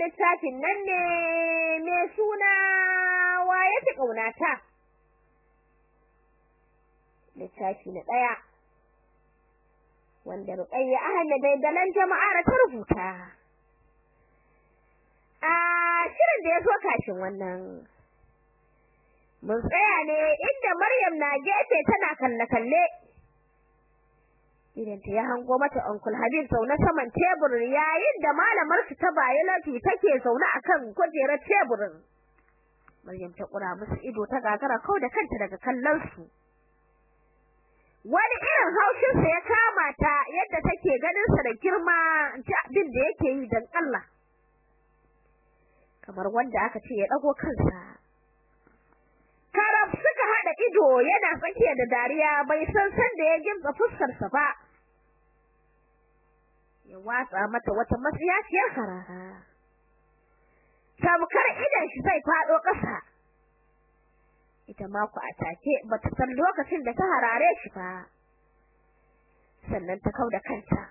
littafin nan ne mai suna waye ta ƙaunata? Littafi na ɗaya wanda Ruqayya Ahmad dalan jama'ar ta rubuta. A shirin da ya zo kashin wannan mun tsaya ne inda Maryam na gefe tana kalle kalle idan ta ya hango mata Uncle Habib zaune saman tebur yayin da malamar su ta biology take zaune akan kujerar teburin. Maryam ta kura musu ido ta gagara kau da kanta daga kallon su wani irin haushin sa ya kama ta yadda take ganin sa da girma ta abin da yake yi dan Allah. Kamar wanda aka ce ya dago kansa. Karab suka hada ido yana tsakiya da dariya bai san san da ya gimtsa fuskar sa ba. Ya watsa mata wata matsiyaciyar harara tamkar idan shi zai fado ƙasa. Ita ma ku atake bata san lokacin da ta harare shi ba. Sannan ta kauda kanta.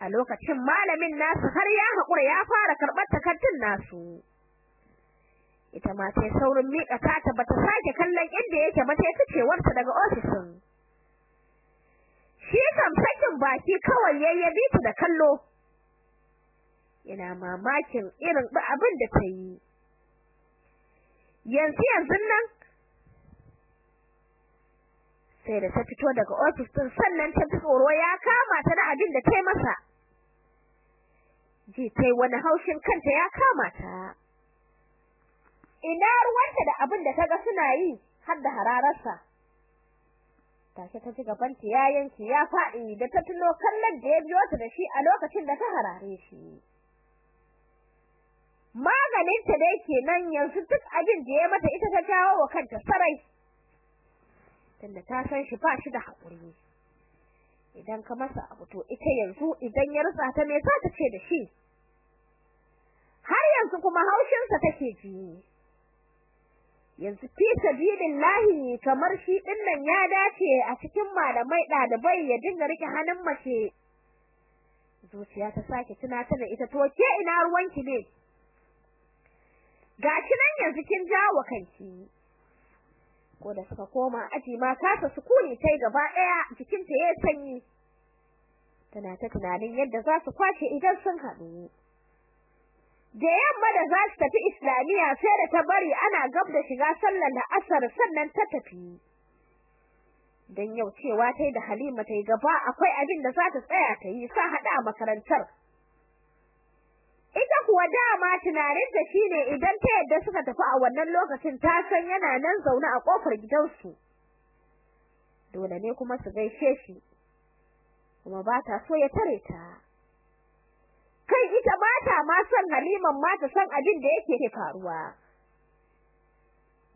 A lokacin malamin nasu har ya haƙura ya fara karɓar takardun nasu. Ita ma sai saurin miƙa ta bata sake kallon inda yake ba sai ficewarta daga ofisin. Shi kam sakin baki kawai yayyabi ta da kallo. Yana mamakin irin abin da ta yi. Yanzu yanzu nan sai da ta fito daga ofis din sannan ta tsoro ya kama ta da abin da ta yi masa. Ji tai wani haushin kanta ya kama ta. Ina ruwanta da abin da kaga suna yi har da hararsa take ta ji gaban ya yanki ya faɗi da ta tuno kallon da ya biyo ta da shi a lokacin da ta harare shi. Maganin ta da yake nan yanzu duk abin da ya mata ita ta jawo wa kanta sarai. Tunda ta san shi ba shi da haƙuri idan ka masa abu to ita yanzu idan ya rutsa ta me za ta ce da shi? Har yanzu kuma haushin sa take ji. Yanzu fi sabilillahi kamar shi ɗin nan ya dace a cikin malamai ɗalibai ya dinga riƙe hannun mace. Zuciya ta sake tunatar da ita to ke ina ruwanki ne? Gashi nan yanzu kin jawo kanki. Ko da suka koma aji ma kasa sukuni tai gaba ɗaya jikin ta yayin sanyi. Tana ta tunanin yadda za su ƙwace idan sun haɗu. Da yamma da za su tafi islamiya sai da ta bari ana gab da shiga sallar da asar sannan ta tafi. Dan yau cewa tai da Halima tai gaba akwai abin da za ta tsaya ta yi sa hada a makarantar. Ita kuwa dama tunanin da shine idan ta yadda suka tafi a wannan lokacin ta san yana nan zaune a ƙofar gidansu. Dole ne kuma su gaishe shi kuma ba ta so ya tare ta. Kai ma san Haliman ma ta san abin da yake faruwa.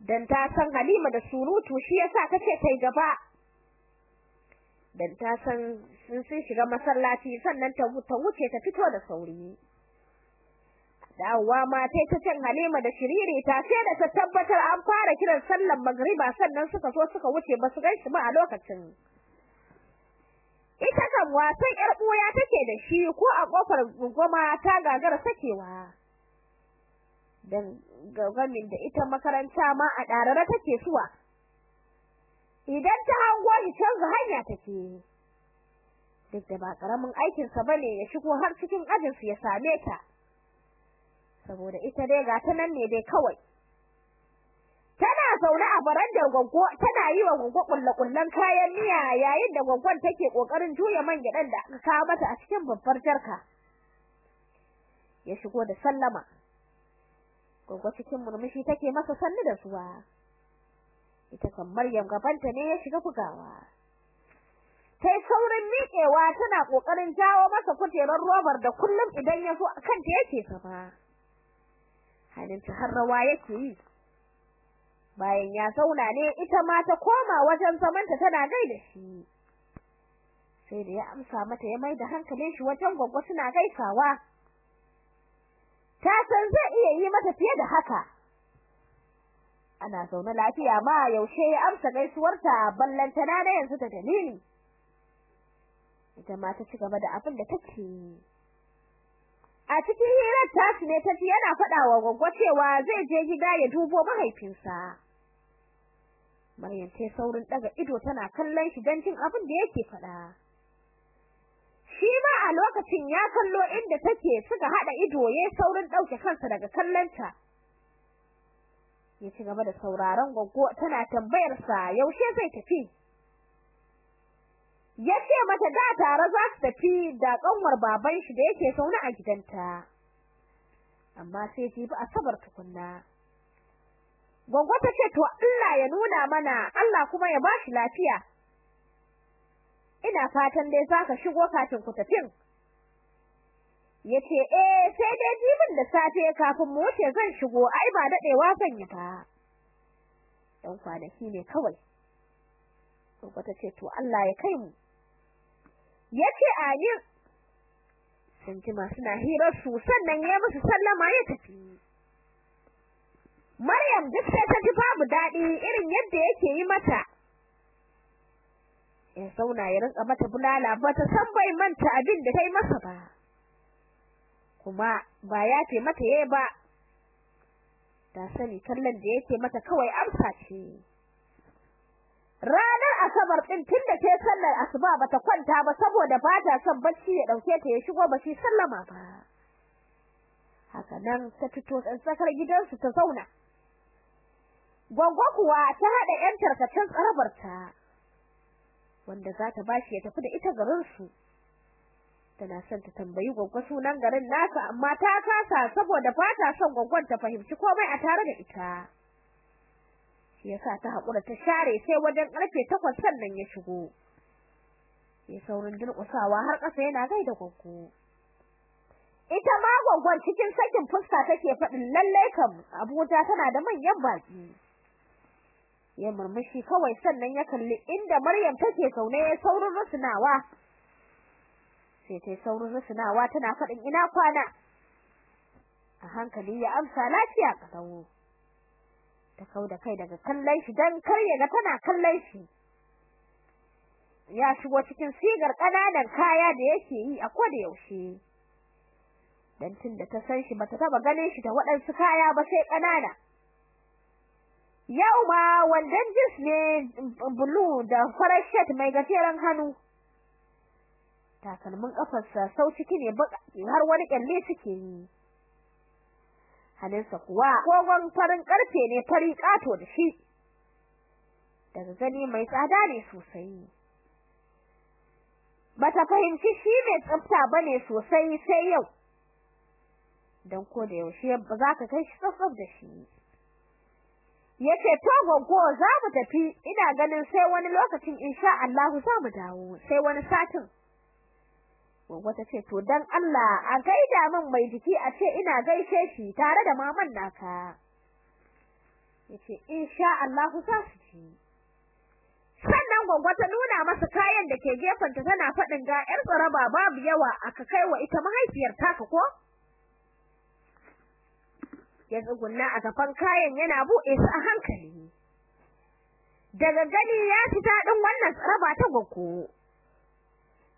Dan ta san Halima da surutu shi yasa tace tai gaba. Dan ta san sun shiga masallaci sannan ta wuce ta fito da sauri. Dawowa ma tai ta cin Halima da Shiriri ta sai da ta tabbatar an fara kiran sallar magriba sannan suka zo suka wuce ba su gan shi ba a lokacin. Ita kan wasan yar boya take da shi ko a ƙofar goma ta gagara sakewa. Dan gagamin da ita makaranta ma a darara take suwa idan ta hango shi canza hanya take. Duk da ba ƙaramin aikin sa ba ne ya shigo har cikin ajin su ya same ta. Saboda ita dai ga ta nan ne dai kawai. Zaune a barandar gwaggo tana yi wa gwaggo kullakullan kayan miya yayin da gwaggon take ƙoƙarin juya man gidan da aka kawo mata a cikin babbar jarka. Ya shigo da sallama. Gwaggo cikin murmushi take masa sannu da suwa ita kan Maryam gabanta ne ya shiga bugawa. Sai saurin miƙewa tana ƙoƙarin jawo masa kujerar robar da kullum idan ya zo kanta yake saba halinta har rawa yake yi. Bayan ya zauna ne ita ma ta koma wajen zamanta tana gaida shi. Sai da ya amsa mata ya maida hankalin shi wajen gwaggwa suna gaisawa. Ta san zai iya yi mata fiye da haka. Ana zaune lafiya ma yaushe ya amsa gaisuwarta ballantana na yanzu da dalili. Ita ma ta ci gaba da abin da take yi. A cikin hirar tasu ne tafi yana faɗa wa goggo cewa zai je gida ya dubo mahaifinsa. Maryam sai saurin daga ido tana kallon shi dan jin abin da yake faɗa. Shi ma a lokacin ya kallo inda take suka hada ido yayin saurin ɗauke kansa daga kallonta. Ya ci gaba da sauraron goggo tana tambayar sa yaushe zai tafi? Yace mata da tare za su tafi da kanwar baban shi da yake sauna a gidanta. Amma sai ji ba asabar tukunna. Goggo ta ce to Allah ya nuna mana Allah kuma ya bashi lafiya. Ina fatan dai zaka shigo kafin ku tafin ya ce eh sai dai jibin da safe kafin mu wuce zan shigo ai ba dadewa zan yi ba. Dan kwanaki ne kawai. Ko ta ce to Allah ya kai mu. Yace amin. Sun jima suna hirar su sannan ya musu sallama ya tafi. Maryam duk sai ta ji babu daɗi irin yadda yake yi mata. Ya zauna ya rinka mata bulala ba ta san bai manta abin da tai masa ba. Kuma ba ya ce mata yayi ba. Ta sani kallon da yake mata kawai amsa ce. Ranar asabar din tunda ta sallar asuba bata kwanta ba saboda ba ta son bacci ya ɗauke ta ya shigo ba shi sallama ba. Haka nan ta fito tsakar gidansu ta zauna. Gwaggo kuwa ta hada yan tarkacen tsarabarta wanda za ta bashi ya tafi da ita garin su tana son ta tambayi gwaggwa sunan garin nasa amma ta kasa saboda ba ta son gwaggwan ta fahimci komai a tare da ita. Shi yasa ta hakura ta share sai wajen ƙarfe 8 sannan ya shigo. Ya saurin durƙusawa har ƙasa yana gaida gwaggo. Ita ma gwaggon cikin sakin fuska take faɗin lalle kam Abuja tana da manyan baki ya murmushi kawai sannan ya kalli inda Maryam take zaune ya saurin rusunawa. Sai tai saurin rusunawa tana faɗin ina kwana? A hankali ya amsa lafiya kadawo ta kauda kai daga kallon shi dan kar ya ga tana kallon shi. Ya shigo cikin sigar ƙananan kaya da yake yi a koda yaushe. Dan tunda ta san shi bata taba ganin shi da waɗansu kaya ba sai kanana yau ma wandan jins ne blue da farar shirt mai gajeren hannu. Takalmin kafarsa sau ciki ne har wani kyalle suke yi. Hannunsa kuwa gogon farin ƙarfe ne fari kato da shi. Daga gani mai tsada ne sosai. Bata fahimci shi mai tsafta ba ne sosai sai yau. Dan ko da yaushe ba za ka kai shi tsatsaf da shi. Ya ce to gogo za mu tafi. Ina ganin sai wani lokacin insha Allah za mu dawo. Sai wani satin. Gogo ta ce to dan Allah a gaida min mai jiki a ce ina gaishe shi tare da maman naka. Yace insha Allah za su ci. Sannan gogo ta nuna masa kayan da ke gefenta tana faɗin ga yar tsaraba babu yawa aka kai wa ita mahaifiyar taka ko? Ya tsugunna a gaban kayan yana buɗe su a hankali. Daga gani ya ci daɗin wannan tsaraba ta gogo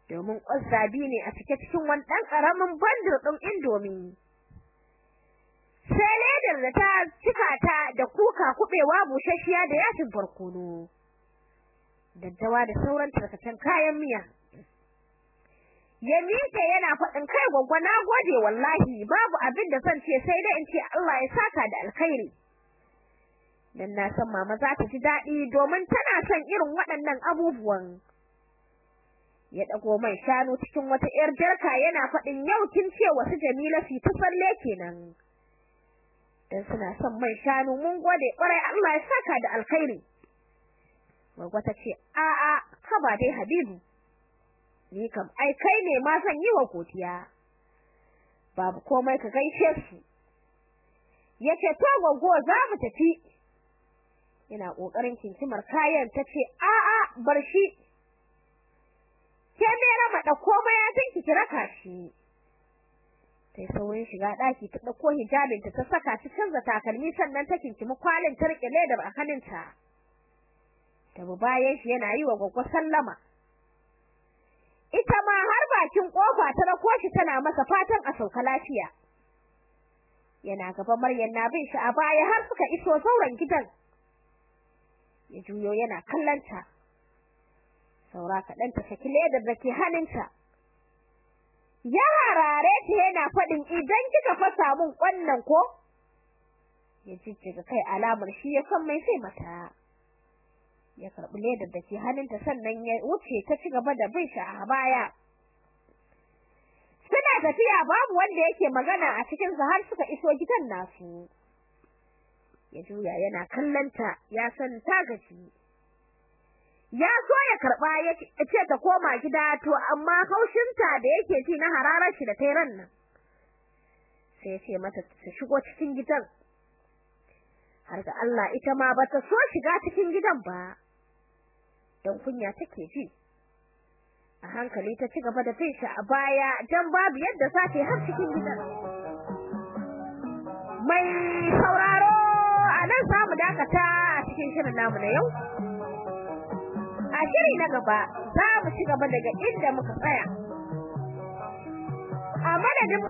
domin ƙwasabi ne a cike cikin wani ɗan ƙaramin bandir ɗin indomi. Sai ledar da ta cika ta da kuka kuɓewa busasshiya da yashin barkono. Daddawa da sauran tarkacen kayan miya. Ya yana faɗin kai gwaggwa na gode wallahi babu abin da zan ce sai dai in ce Allah ya saka da alkhairi. Dan na san mama za ta ji daɗi domin tana son irin waɗannan abubuwan. Ya dago mai shanu cikin wata ƴar jarka yana faɗin yau kin ce wasu Jamila su ta falle kenan. Dan suna son mai shanu mun gode ƙwarai Allah ya saka da alkhairi. Gwagwa ta ce a'a haba dai Habibu. Ni kam ai kai ne ma zan yi wa godiya. Babu komai ka gaishe su. Yace to gogo za mu tafi. Ina ƙoƙarin kinkimar kayan tace a a bar shi. Ke me rama da komai ya tanki kira kashi sai saurin shiga daki ta ɗauko hijabin ta saka ta canza takalmi sannan ta kinkimi kwalin ta ledar a hannunta. Ta bayan shi yana yi wa gogo sallama. Ita ma har ba bakin ƙofa ta rako shi tana masa fatan a sauka lafiya. Yana gaba Maryam na bin shi a baya har suka iso sauran gidan. Ya juyo yana kallanta saura kaɗan ta saki ledar da ke hannunta. Ya harare ta yana faɗin idan kika fasa mun ƙwannan ko? Ya jijjiga kai alamar shi ya san mai sai mata. Ya karɓi ledar da ke hannunta sannan ya wuce ta ci gaba da bin shi a baya. Suna tafiya babu wanda yake magana a cikin su har suka iso gidan nasu. Ya juya yana kallanta ya san ta gaji. Ya so ya karɓa ya ce ta koma gida to amma haushinta da yake ji na hararar shi da tairan nan. Sai ya ce mata ta shigo cikin gidan. Har ga Allah ita ma bata so shiga cikin gidan ba. Don kunya take ji. A hankali ta ci gaba da bin shi a baya dan babu yadda za ta yi har cikin gidan. Mai sauraro a nan za mu dakata a cikin shirin namu na yau. A shiri na gaba za mu ci gaba daga inda muka tsaya. A madadin